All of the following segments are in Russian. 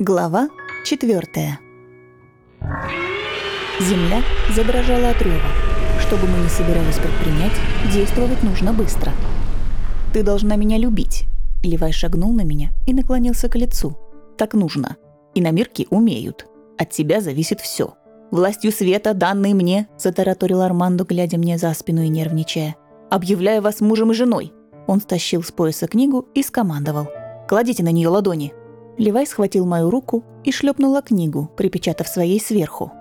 Глава четвертая. Земля задрожала от рева. Что бы мы ни собирались предпринять, действовать нужно быстро. «Ты должна меня любить», — Левай шагнул на меня и наклонился к лицу. «Так нужно. И на мирке умеют. От тебя зависит все. Властью света, данной мне», — затараторил Армандо, глядя мне за спину и нервничая. «Объявляю вас мужем и женой». Он стащил с пояса книгу и скомандовал. «Кладите на нее ладони». Левай схватил мою руку и шлепнула книгу, припечатав своей сверху.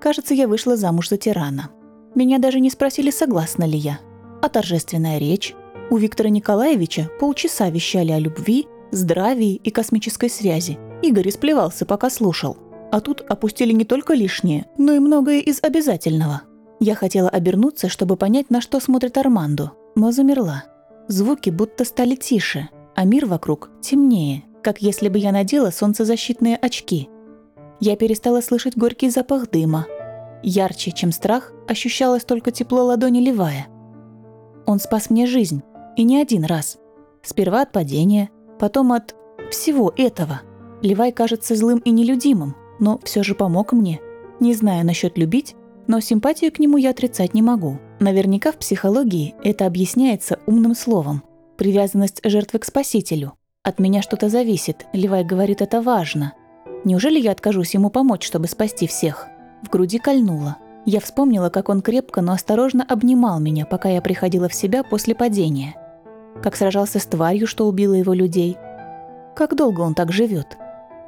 Кажется, я вышла замуж за тирана. Меня даже не спросили, согласна ли я. А торжественная речь? У Виктора Николаевича полчаса вещали о любви, здравии и космической связи. Игорь исплевался, пока слушал. А тут опустили не только лишнее, но и многое из обязательного. Я хотела обернуться, чтобы понять, на что смотрит Армандо, но замерла. Звуки будто стали тише, а мир вокруг темнее, как если бы я надела солнцезащитные очки. Я перестала слышать горький запах дыма. Ярче, чем страх, ощущалось только тепло ладони Левая. Он спас мне жизнь, и не один раз. Сперва от падения, потом от всего этого. Левай кажется злым и нелюдимым, но все же помог мне. Не знаю насчет любить, но симпатию к нему я отрицать не могу. Наверняка в психологии это объясняется умным словом. Привязанность жертвы к спасителю – от меня что-то зависит, Левай говорит, это важно. Неужели я откажусь ему помочь, чтобы спасти всех? В груди кольнуло. Я вспомнила, как он крепко, но осторожно обнимал меня, пока я приходила в себя после падения. Как сражался с тварью, что убила его людей. Как долго он так живет?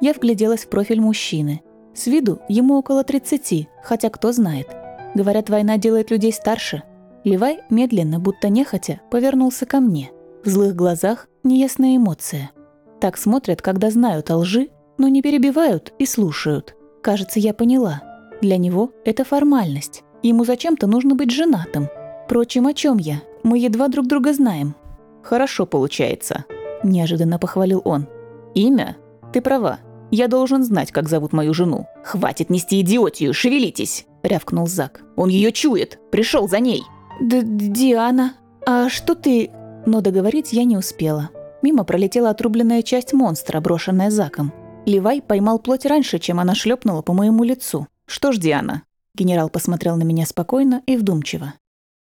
Я вгляделась в профиль мужчины. С виду ему около 30, хотя кто знает. Говорят, война делает людей старше. Левай медленно, будто нехотя, повернулся ко мне – в злых глазах неясная эмоция. Так смотрят, когда знают о лжи, но не перебивают и слушают. Кажется, я поняла. Для него это формальность. Ему зачем-то нужно быть женатым. Впрочем, о чем я? Мы едва друг друга знаем. Хорошо получается, неожиданно похвалил он. Имя? Ты права. Я должен знать, как зовут мою жену. Хватит нести идиотию, шевелитесь, рявкнул Зак. Он ее чует. Пришел за ней. Д Диана, а что ты но договорить я не успела. Мимо пролетела отрубленная часть монстра, брошенная Заком. Левай поймал плоть раньше, чем она шлепнула по моему лицу. «Что ж, Диана?» Генерал посмотрел на меня спокойно и вдумчиво.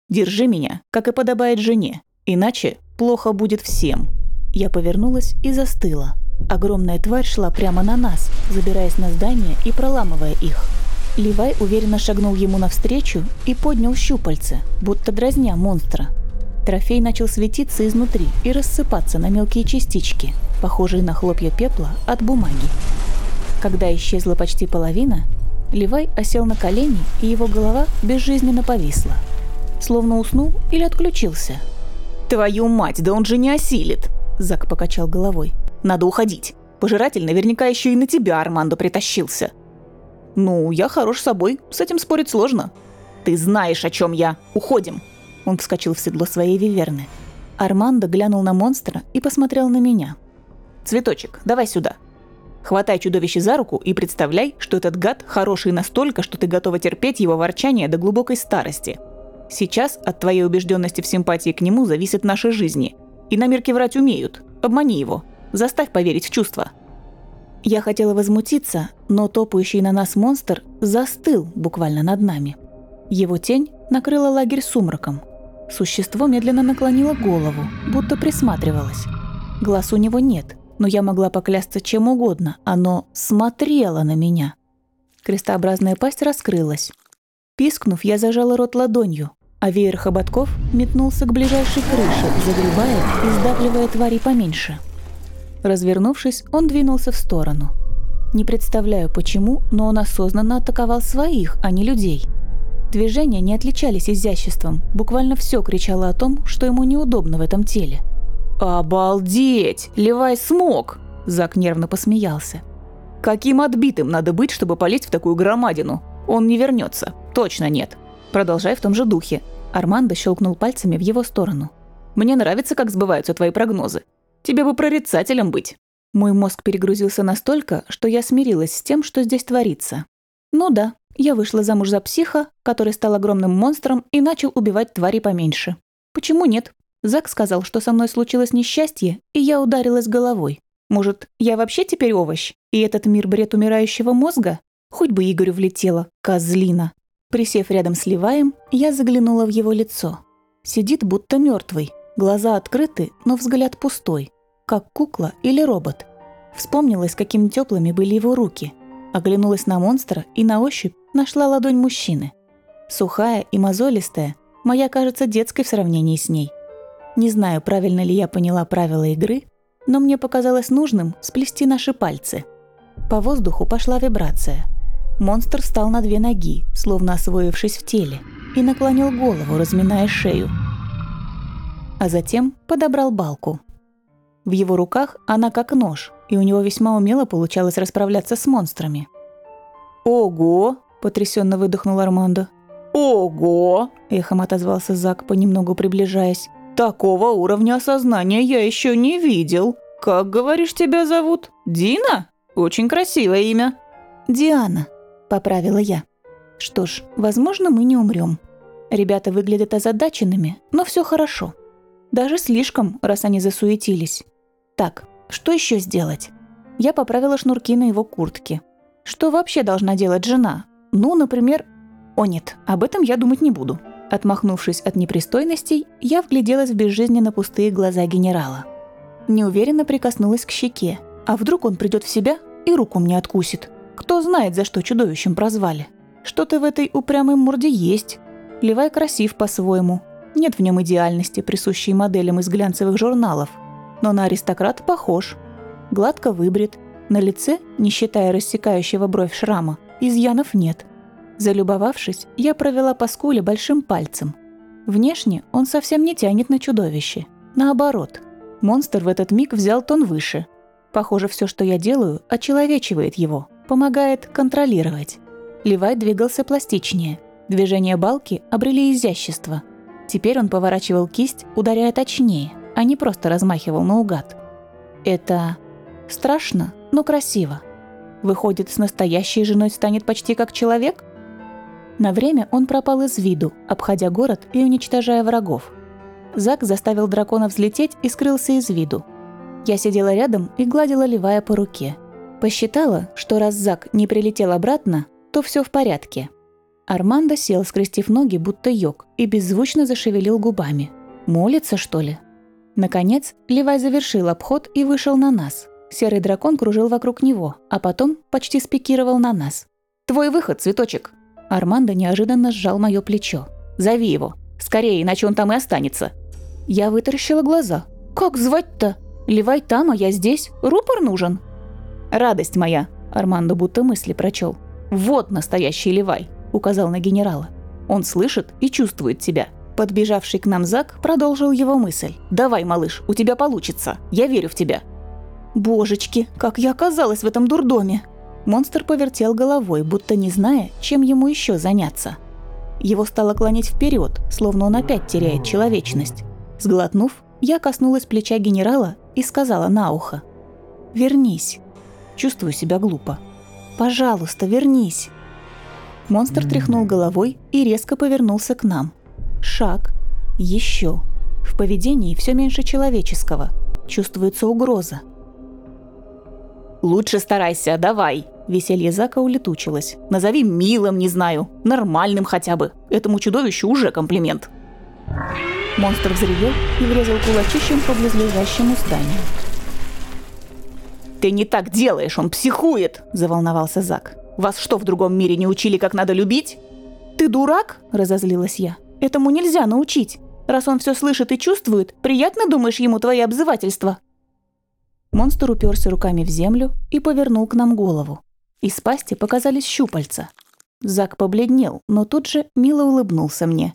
«Держи меня, как и подобает жене, иначе плохо будет всем». Я повернулась и застыла. Огромная тварь шла прямо на нас, забираясь на здание и проламывая их. Левай уверенно шагнул ему навстречу и поднял щупальце, будто дразня монстра, Трофей начал светиться изнутри и рассыпаться на мелкие частички, похожие на хлопья пепла от бумаги. Когда исчезла почти половина, Левай осел на колени, и его голова безжизненно повисла. Словно уснул или отключился. «Твою мать, да он же не осилит!» Зак покачал головой. «Надо уходить. Пожиратель наверняка еще и на тебя, Армандо, притащился». «Ну, я хорош собой, с этим спорить сложно». «Ты знаешь, о чем я. Уходим!» Он вскочил в седло своей виверны. Армандо глянул на монстра и посмотрел на меня. «Цветочек, давай сюда. Хватай чудовище за руку и представляй, что этот гад хороший настолько, что ты готова терпеть его ворчание до глубокой старости. Сейчас от твоей убежденности в симпатии к нему зависят наши жизни. И на мирке врать умеют. Обмани его. Заставь поверить в чувства». Я хотела возмутиться, но топающий на нас монстр застыл буквально над нами. Его тень накрыла лагерь сумраком, Существо медленно наклонило голову, будто присматривалось. Глаз у него нет, но я могла поклясться чем угодно. Оно смотрело на меня. Крестообразная пасть раскрылась. Пискнув, я зажала рот ладонью, а веер хоботков метнулся к ближайшей крыше, загребая и сдавливая твари поменьше. Развернувшись, он двинулся в сторону. Не представляю почему, но он осознанно атаковал своих, а не людей – Движения не отличались изяществом, буквально все кричало о том, что ему неудобно в этом теле. «Обалдеть! Левай смог!» Зак нервно посмеялся. «Каким отбитым надо быть, чтобы полезть в такую громадину? Он не вернется. Точно нет. Продолжай в том же духе». Армандо щелкнул пальцами в его сторону. «Мне нравится, как сбываются твои прогнозы. Тебе бы прорицателем быть». Мой мозг перегрузился настолько, что я смирилась с тем, что здесь творится. Ну да, я вышла замуж за психа, который стал огромным монстром и начал убивать твари поменьше. Почему нет? Зак сказал, что со мной случилось несчастье, и я ударилась головой. Может, я вообще теперь овощ? И этот мир бред умирающего мозга? Хоть бы Игорю влетело, козлина. Присев рядом с Леваем, я заглянула в его лицо. Сидит будто мертвый, глаза открыты, но взгляд пустой, как кукла или робот. Вспомнилось, какими теплыми были его руки. Оглянулась на монстра и на ощупь нашла ладонь мужчины. Сухая и мозолистая, моя кажется детской в сравнении с ней. Не знаю, правильно ли я поняла правила игры, но мне показалось нужным сплести наши пальцы. По воздуху пошла вибрация. Монстр встал на две ноги, словно освоившись в теле, и наклонил голову, разминая шею. А затем подобрал балку. В его руках она как нож, и у него весьма умело получалось расправляться с монстрами. «Ого!» – потрясенно выдохнул Армандо. «Ого!» – эхом отозвался Зак, понемногу приближаясь. Такого уровня осознания я еще не видел. Как, говоришь, тебя зовут? Дина? Очень красивое имя. Диана, поправила я. Что ж, возможно, мы не умрем. Ребята выглядят озадаченными, но все хорошо. Даже слишком, раз они засуетились. Так, что еще сделать? Я поправила шнурки на его куртке. Что вообще должна делать жена? Ну, например... О нет, об этом я думать не буду. Отмахнувшись от непристойностей, я вгляделась в безжизненно пустые глаза генерала. Неуверенно прикоснулась к щеке. А вдруг он придет в себя и руку мне откусит? Кто знает, за что чудовищем прозвали. Что-то в этой упрямой морде есть. Левай красив по-своему. Нет в нем идеальности, присущей моделям из глянцевых журналов. Но на аристократ похож. Гладко выбрит. На лице, не считая рассекающего бровь шрама, изъянов нет. Залюбовавшись, я провела по скуле большим пальцем. Внешне он совсем не тянет на чудовище. Наоборот, монстр в этот миг взял тон выше. Похоже, все, что я делаю, очеловечивает его, помогает контролировать. Левай двигался пластичнее. Движения балки обрели изящество. Теперь он поворачивал кисть, ударяя точнее, а не просто размахивал наугад. Это страшно, но красиво. Выходит, с настоящей женой станет почти как человек? На время он пропал из виду, обходя город и уничтожая врагов. Зак заставил дракона взлететь и скрылся из виду. Я сидела рядом и гладила Левая по руке. Посчитала, что раз Зак не прилетел обратно, то все в порядке. Армандо сел, скрестив ноги, будто йог, и беззвучно зашевелил губами. Молится, что ли? Наконец, Левай завершил обход и вышел на нас. Серый дракон кружил вокруг него, а потом почти спикировал на нас. «Твой выход, цветочек!» Армандо неожиданно сжал мое плечо. «Зови его. Скорее, иначе он там и останется». Я вытаращила глаза. «Как звать-то? Левай там, а я здесь. Рупор нужен?» «Радость моя», — Армандо будто мысли прочел. «Вот настоящий Левай», — указал на генерала. «Он слышит и чувствует тебя». Подбежавший к нам Зак продолжил его мысль. «Давай, малыш, у тебя получится. Я верю в тебя». «Божечки, как я оказалась в этом дурдоме!» Монстр повертел головой, будто не зная, чем ему еще заняться. Его стало клонить вперед, словно он опять теряет человечность. Сглотнув, я коснулась плеча генерала и сказала на ухо. «Вернись. Чувствую себя глупо. Пожалуйста, вернись». Монстр тряхнул головой и резко повернулся к нам. Шаг. Еще. В поведении все меньше человеческого. Чувствуется угроза. «Лучше старайся, давай!» Веселье Зака улетучилось. «Назови милым, не знаю, нормальным хотя бы. Этому чудовищу уже комплимент». Монстр взревел и врезал кулачищем по близлежащему зданию. «Ты не так делаешь, он психует!» – заволновался Зак. «Вас что, в другом мире не учили, как надо любить?» «Ты дурак?» – разозлилась я. «Этому нельзя научить. Раз он все слышит и чувствует, приятно думаешь ему твои обзывательства?» Монстр уперся руками в землю и повернул к нам голову. Из пасти показались щупальца. Зак побледнел, но тут же мило улыбнулся мне.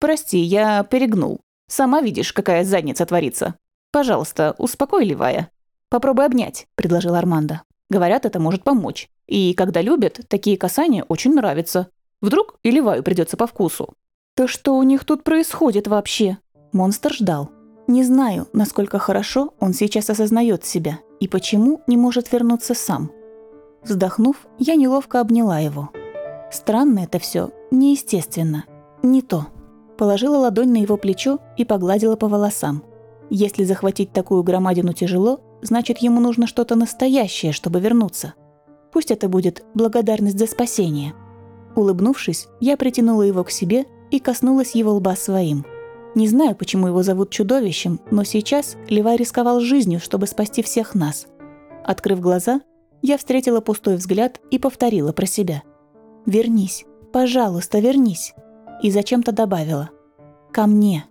«Прости, я перегнул. Сама видишь, какая задница творится. Пожалуйста, успокой Левая. Попробуй обнять», — предложил Армандо. «Говорят, это может помочь. И когда любят, такие касания очень нравятся. Вдруг и Леваю придется по вкусу». «Да что у них тут происходит вообще?» Монстр ждал. Не знаю, насколько хорошо он сейчас осознает себя и почему не может вернуться сам. Вздохнув, я неловко обняла его. Странно это все, неестественно, не то. Положила ладонь на его плечо и погладила по волосам. Если захватить такую громадину тяжело, значит ему нужно что-то настоящее, чтобы вернуться. Пусть это будет благодарность за спасение. Улыбнувшись, я притянула его к себе и коснулась его лба своим. Не знаю, почему его зовут чудовищем, но сейчас Левай рисковал жизнью, чтобы спасти всех нас. Открыв глаза, я встретила пустой взгляд и повторила про себя. «Вернись, пожалуйста, вернись!» И зачем-то добавила. «Ко мне!»